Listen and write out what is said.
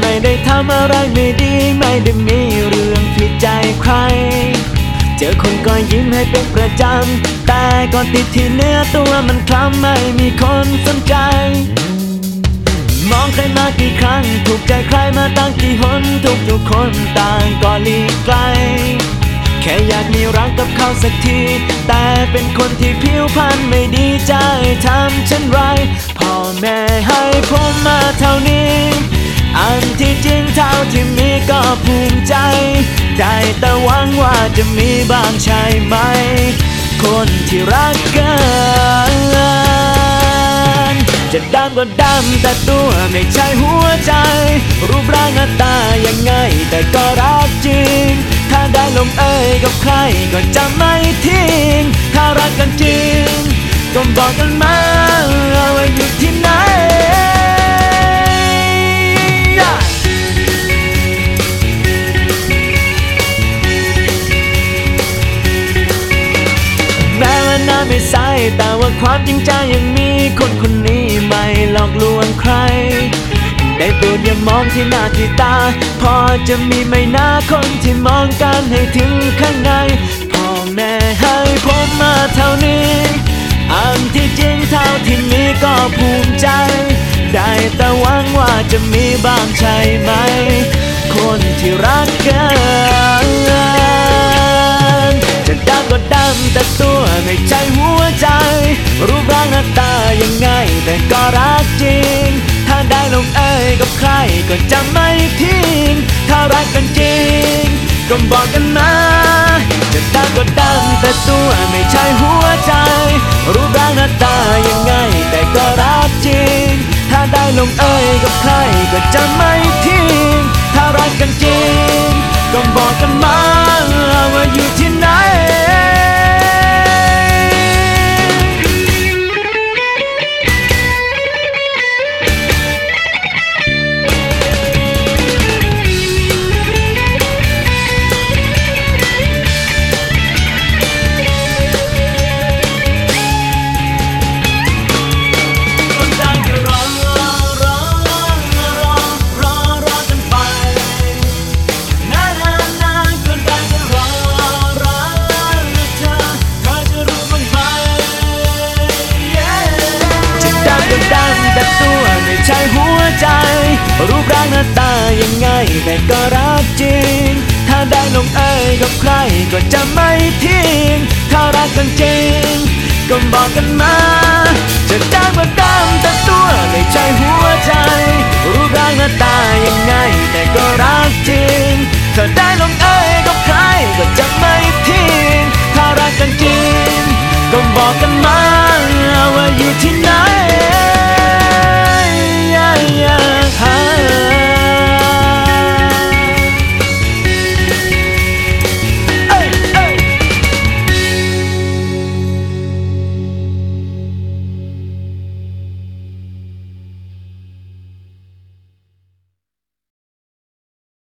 ไม่ได้ทำอะไรไม่ดี ไม่ได้มีเรื่องผิดใจใคร เจอคนก็ยิ้มให้เป็นประจำ แต่ก่อนติดที่เนื้อตัวมันคล้ำไม่มีคนสนใจ มองใครมากี่ครั้ง ถูกใจใครมาตั้งกี่หนทุกทุกคนต่างก็หลีกไกล แค่อยากมีรักกับเขาสักที แต่เป็นคนที่ผิวพรรณไม่ดีใจทำเช่นไร พ่อแม่ให้ผมมาเท่านี้ อันที่จริงเท่าที่มีก็ภูมิใจ ได้แต่หวังว่าจะมีบางใช่ไหม คนที่รักกันจะดำก็ดำแต่ตัวไม่ใช่หัวใจ รูปร่างหน้าตา ใครก็จะไม่ทิ้ง ถ้ารักกันจริง ก็บอกกันมาว่าอยู่ที่ไหนแม้ว่าหน้าไม่ใสแต่ว่าความจริงใจยังมีคนคนนี้ไม่หลอกลวงใคร ได้โปรดอย่ามองที่หน้าที่ตา พอจะมีไม่น่าคนที่มองกันให้ถึงข้างในพ่อแม่ให้ผมมาเท่านี้ อันที่จริงเท่าที่มีก็ภูมิใจ ได้แต่หวังว่าจะมีบ้างใช่ไหม คนที่รักกันจะดำก็ดำแต่ตัวไม่ใช่หัวใจ รูปร่างหน้าตายังไงแต่ก็รัก ก็จะไม่ทิ้ง ถ้ารักกันจริง ก็บอกกันมาจะดำก็ดำแต่ตัวไม่ใช่หัวใจ รูปร่างหน้าตายังไง แต่ก็รักจริง ถ้าได้ลงเอยกับใครก็จะไม่ จ รูปร่างหน้าตายังไงแต่ก็รักจริง ถ้าได้ลงเอยกับใครก็จะไม่ทิ้ง ถ้ารักกันจริง ก็บอกกันมา จะได้มาตามแต่ตัวในใจหัวใจ รูปร่างหน้าตายังไงแต่ก็รักจริง ถ้าได้ลงเอยกับใครก็จะไม่ทิ้ง ถ้ารักกันจริง ก็บอกกันมาว่าอยู่ที่